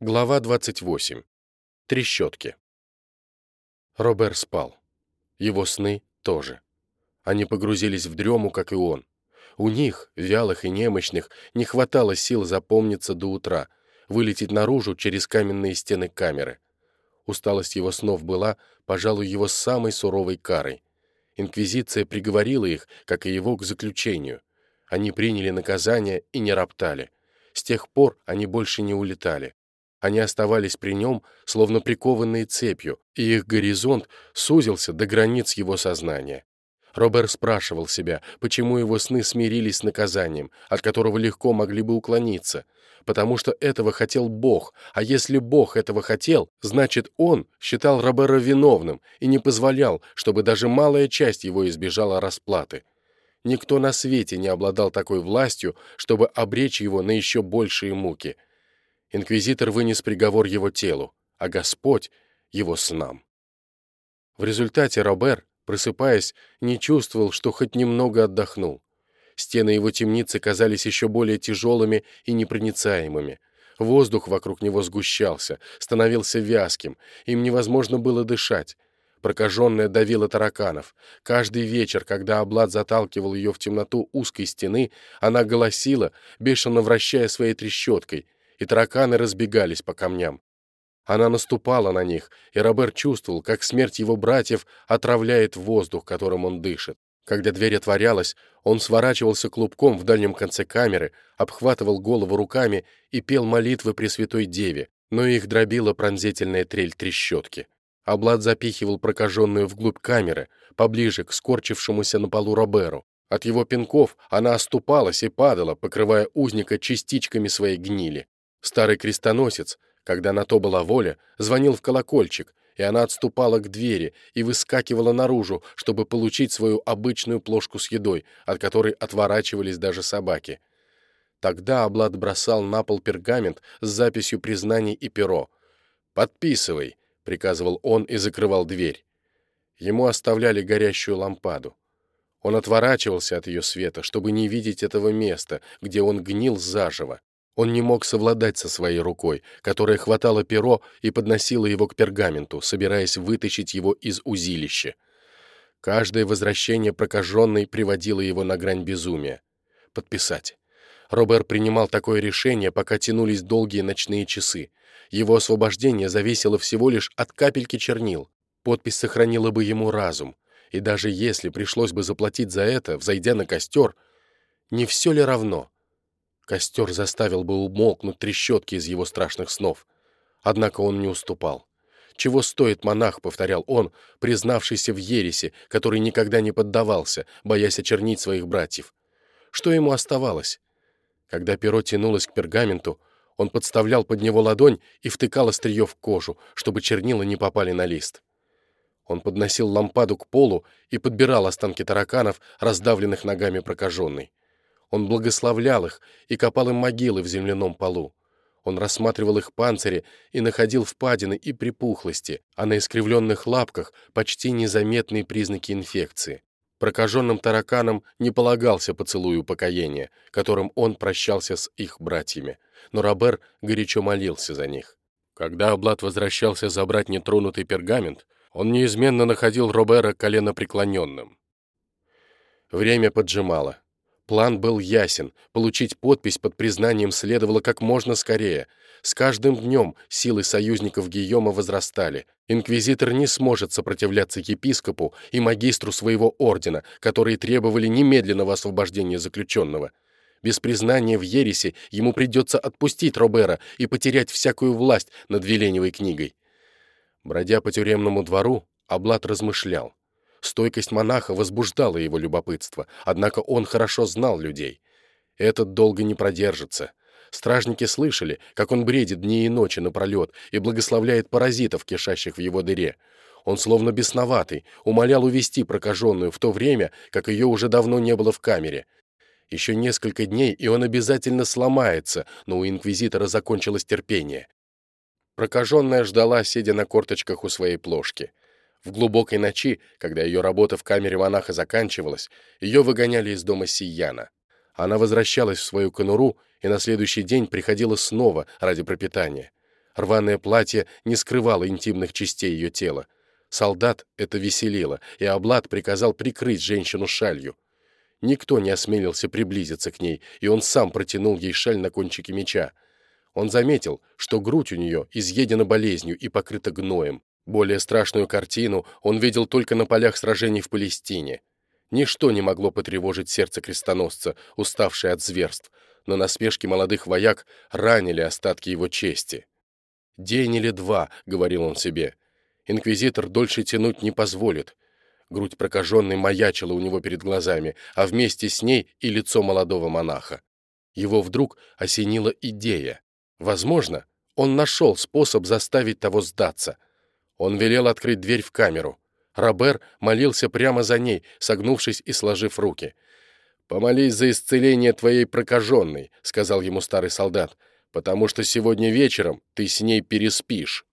Глава 28. Трещотки. Робер спал. Его сны тоже. Они погрузились в дрему, как и он. У них, вялых и немощных, не хватало сил запомниться до утра, вылететь наружу через каменные стены камеры. Усталость его снов была, пожалуй, его самой суровой карой. Инквизиция приговорила их, как и его, к заключению. Они приняли наказание и не роптали. С тех пор они больше не улетали. Они оставались при нем, словно прикованные цепью, и их горизонт сузился до границ его сознания. Робер спрашивал себя, почему его сны смирились с наказанием, от которого легко могли бы уклониться. Потому что этого хотел Бог, а если Бог этого хотел, значит Он считал Робера виновным и не позволял, чтобы даже малая часть его избежала расплаты. Никто на свете не обладал такой властью, чтобы обречь его на еще большие муки — Инквизитор вынес приговор его телу, а Господь — его снам. В результате Робер, просыпаясь, не чувствовал, что хоть немного отдохнул. Стены его темницы казались еще более тяжелыми и непроницаемыми. Воздух вокруг него сгущался, становился вязким, им невозможно было дышать. Прокаженная давила тараканов. Каждый вечер, когда Облад заталкивал ее в темноту узкой стены, она голосила, бешено вращая своей трещоткой — и тараканы разбегались по камням. Она наступала на них, и Роберт чувствовал, как смерть его братьев отравляет воздух, которым он дышит. Когда дверь отворялась, он сворачивался клубком в дальнем конце камеры, обхватывал голову руками и пел молитвы Пресвятой Деве, но их дробила пронзительная трель трещотки. Облад запихивал прокаженную вглубь камеры, поближе к скорчившемуся на полу Роберу. От его пинков она оступалась и падала, покрывая узника частичками своей гнили. Старый крестоносец, когда на то была воля, звонил в колокольчик, и она отступала к двери и выскакивала наружу, чтобы получить свою обычную плошку с едой, от которой отворачивались даже собаки. Тогда Облад бросал на пол пергамент с записью признаний и перо. «Подписывай», — приказывал он и закрывал дверь. Ему оставляли горящую лампаду. Он отворачивался от ее света, чтобы не видеть этого места, где он гнил заживо. Он не мог совладать со своей рукой, которая хватала перо и подносила его к пергаменту, собираясь вытащить его из узилища. Каждое возвращение прокаженной приводило его на грань безумия. Подписать. Робер принимал такое решение, пока тянулись долгие ночные часы. Его освобождение зависело всего лишь от капельки чернил. Подпись сохранила бы ему разум. И даже если пришлось бы заплатить за это, взойдя на костер, не все ли равно — Костер заставил бы умолкнуть трещотки из его страшных снов. Однако он не уступал. «Чего стоит монах?» — повторял он, признавшийся в ересе, который никогда не поддавался, боясь очернить своих братьев. Что ему оставалось? Когда перо тянулось к пергаменту, он подставлял под него ладонь и втыкал острие в кожу, чтобы чернила не попали на лист. Он подносил лампаду к полу и подбирал останки тараканов, раздавленных ногами прокаженной. Он благословлял их и копал им могилы в земляном полу. Он рассматривал их панцири и находил впадины и припухлости, а на искривленных лапках почти незаметные признаки инфекции. Прокаженным тараканам не полагался поцелую упокоения, которым он прощался с их братьями, но Робер горячо молился за них. Когда Облад возвращался забрать нетронутый пергамент, он неизменно находил Робера коленопреклоненным. Время поджимало. План был ясен. Получить подпись под признанием следовало как можно скорее. С каждым днем силы союзников Гийома возрастали. Инквизитор не сможет сопротивляться епископу и магистру своего ордена, которые требовали немедленного освобождения заключенного. Без признания в ересе ему придется отпустить Робера и потерять всякую власть над Веленевой книгой. Бродя по тюремному двору, Аблат размышлял. Стойкость монаха возбуждала его любопытство, однако он хорошо знал людей. Этот долго не продержится. Стражники слышали, как он бредит дни и ночи напролет и благословляет паразитов, кишащих в его дыре. Он словно бесноватый, умолял увести прокаженную в то время, как ее уже давно не было в камере. Еще несколько дней, и он обязательно сломается, но у инквизитора закончилось терпение. Прокаженная ждала, сидя на корточках у своей плошки. В глубокой ночи, когда ее работа в камере монаха заканчивалась, ее выгоняли из дома Сияна. Она возвращалась в свою конуру и на следующий день приходила снова ради пропитания. Рваное платье не скрывало интимных частей ее тела. Солдат это веселило, и Аблад приказал прикрыть женщину шалью. Никто не осмелился приблизиться к ней, и он сам протянул ей шаль на кончике меча. Он заметил, что грудь у нее изъедена болезнью и покрыта гноем. Более страшную картину он видел только на полях сражений в Палестине. Ничто не могло потревожить сердце крестоносца, уставшее от зверств, но насмешки молодых вояк ранили остатки его чести. «День или два», — говорил он себе, — «инквизитор дольше тянуть не позволит». Грудь прокаженной маячила у него перед глазами, а вместе с ней и лицо молодого монаха. Его вдруг осенила идея. Возможно, он нашел способ заставить того сдаться. Он велел открыть дверь в камеру. Робер молился прямо за ней, согнувшись и сложив руки. «Помолись за исцеление твоей прокаженной», — сказал ему старый солдат, «потому что сегодня вечером ты с ней переспишь».